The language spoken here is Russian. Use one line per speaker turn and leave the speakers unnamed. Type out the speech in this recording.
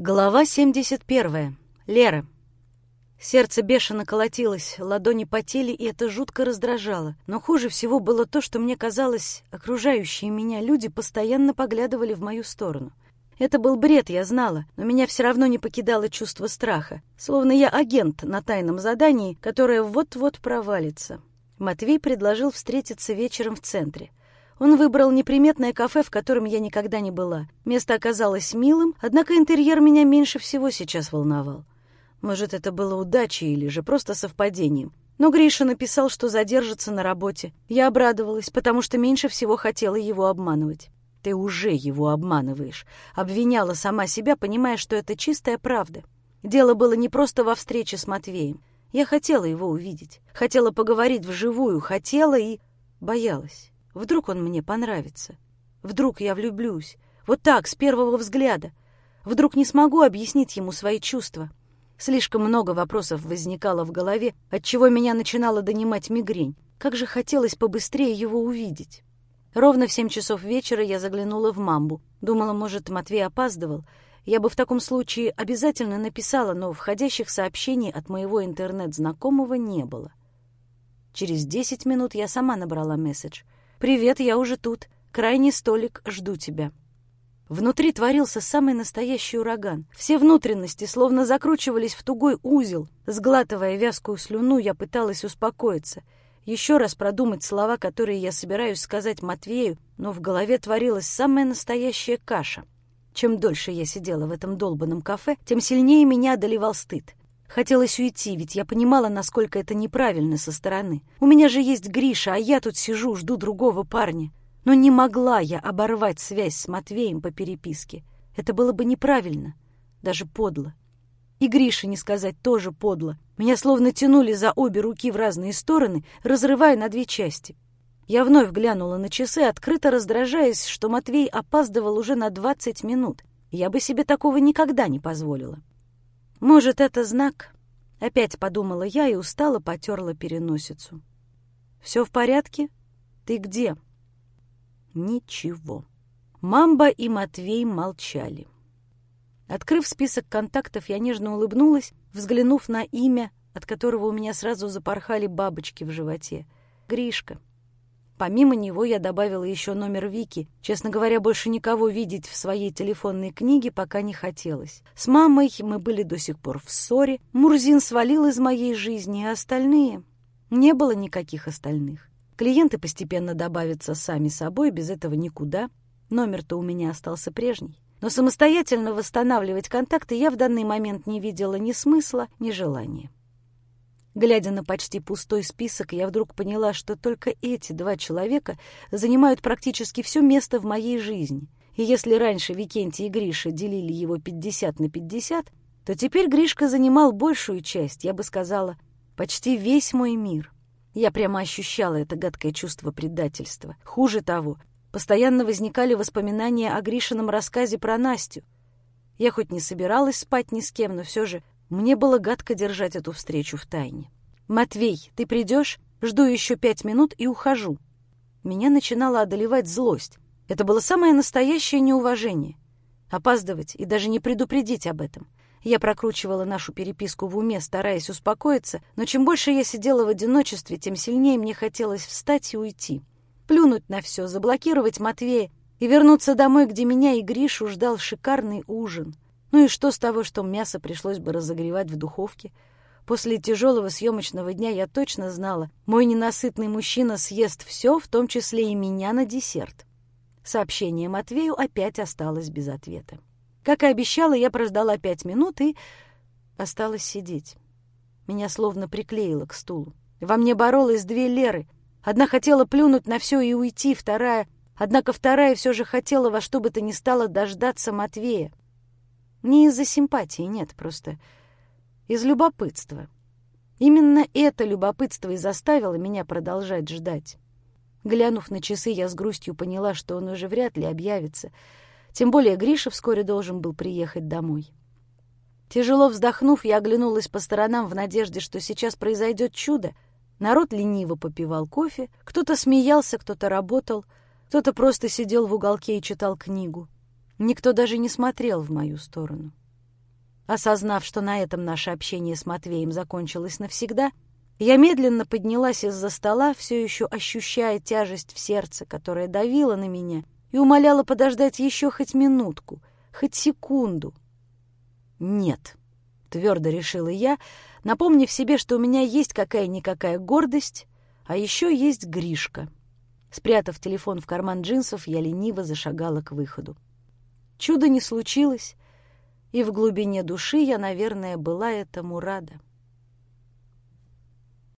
Глава 71. Лера. Сердце бешено колотилось, ладони потели, и это жутко раздражало. Но хуже всего было то, что мне казалось, окружающие меня люди постоянно поглядывали в мою сторону. Это был бред, я знала, но меня все равно не покидало чувство страха, словно я агент на тайном задании, которое вот-вот провалится. Матвей предложил встретиться вечером в центре. Он выбрал неприметное кафе, в котором я никогда не была. Место оказалось милым, однако интерьер меня меньше всего сейчас волновал. Может, это было удачей или же просто совпадением. Но Гриша написал, что задержится на работе. Я обрадовалась, потому что меньше всего хотела его обманывать. «Ты уже его обманываешь», — обвиняла сама себя, понимая, что это чистая правда. Дело было не просто во встрече с Матвеем. Я хотела его увидеть, хотела поговорить вживую, хотела и боялась. Вдруг он мне понравится. Вдруг я влюблюсь. Вот так, с первого взгляда. Вдруг не смогу объяснить ему свои чувства. Слишком много вопросов возникало в голове, отчего меня начинала донимать мигрень. Как же хотелось побыстрее его увидеть. Ровно в семь часов вечера я заглянула в мамбу. Думала, может, Матвей опаздывал. Я бы в таком случае обязательно написала, но входящих сообщений от моего интернет-знакомого не было. Через десять минут я сама набрала месседж — «Привет, я уже тут. Крайний столик, жду тебя». Внутри творился самый настоящий ураган. Все внутренности словно закручивались в тугой узел. Сглатывая вязкую слюну, я пыталась успокоиться. Еще раз продумать слова, которые я собираюсь сказать Матвею, но в голове творилась самая настоящая каша. Чем дольше я сидела в этом долбанном кафе, тем сильнее меня одолевал стыд. Хотелось уйти, ведь я понимала, насколько это неправильно со стороны. У меня же есть Гриша, а я тут сижу, жду другого парня. Но не могла я оборвать связь с Матвеем по переписке. Это было бы неправильно, даже подло. И Грише не сказать тоже подло. Меня словно тянули за обе руки в разные стороны, разрывая на две части. Я вновь глянула на часы, открыто раздражаясь, что Матвей опаздывал уже на двадцать минут. Я бы себе такого никогда не позволила. «Может, это знак?» — опять подумала я и устало потерла переносицу. «Все в порядке? Ты где?» Ничего. Мамба и Матвей молчали. Открыв список контактов, я нежно улыбнулась, взглянув на имя, от которого у меня сразу запорхали бабочки в животе. Гришка. Помимо него я добавила еще номер Вики. Честно говоря, больше никого видеть в своей телефонной книге пока не хотелось. С мамой мы были до сих пор в ссоре. Мурзин свалил из моей жизни, а остальные... Не было никаких остальных. Клиенты постепенно добавятся сами собой, без этого никуда. Номер-то у меня остался прежний. Но самостоятельно восстанавливать контакты я в данный момент не видела ни смысла, ни желания. Глядя на почти пустой список, я вдруг поняла, что только эти два человека занимают практически все место в моей жизни. И если раньше Викентий и Гриша делили его 50 на 50, то теперь Гришка занимал большую часть, я бы сказала, почти весь мой мир. Я прямо ощущала это гадкое чувство предательства. Хуже того, постоянно возникали воспоминания о Гришином рассказе про Настю. Я хоть не собиралась спать ни с кем, но все же мне было гадко держать эту встречу в тайне. «Матвей, ты придешь? Жду еще пять минут и ухожу». Меня начинала одолевать злость. Это было самое настоящее неуважение. Опаздывать и даже не предупредить об этом. Я прокручивала нашу переписку в уме, стараясь успокоиться, но чем больше я сидела в одиночестве, тем сильнее мне хотелось встать и уйти. Плюнуть на все, заблокировать Матвея и вернуться домой, где меня и Гришу ждал шикарный ужин — ну и что с того, что мясо пришлось бы разогревать в духовке? После тяжелого съемочного дня я точно знала, мой ненасытный мужчина съест все, в том числе и меня на десерт. Сообщение Матвею опять осталось без ответа. Как и обещала, я прождала пять минут и осталась сидеть. Меня словно приклеило к стулу. Во мне боролось две Леры. Одна хотела плюнуть на все и уйти, вторая... Однако вторая все же хотела во что бы то ни стало дождаться Матвея. Не из-за симпатии, нет, просто из любопытства. Именно это любопытство и заставило меня продолжать ждать. Глянув на часы, я с грустью поняла, что он уже вряд ли объявится. Тем более Гриша вскоре должен был приехать домой. Тяжело вздохнув, я оглянулась по сторонам в надежде, что сейчас произойдет чудо. Народ лениво попивал кофе, кто-то смеялся, кто-то работал, кто-то просто сидел в уголке и читал книгу. Никто даже не смотрел в мою сторону. Осознав, что на этом наше общение с Матвеем закончилось навсегда, я медленно поднялась из-за стола, все еще ощущая тяжесть в сердце, которая давила на меня, и умоляла подождать еще хоть минутку, хоть секунду. «Нет», — твердо решила я, напомнив себе, что у меня есть какая-никакая гордость, а еще есть Гришка. Спрятав телефон в карман джинсов, я лениво зашагала к выходу. Чудо не случилось, и в глубине души я, наверное, была этому рада.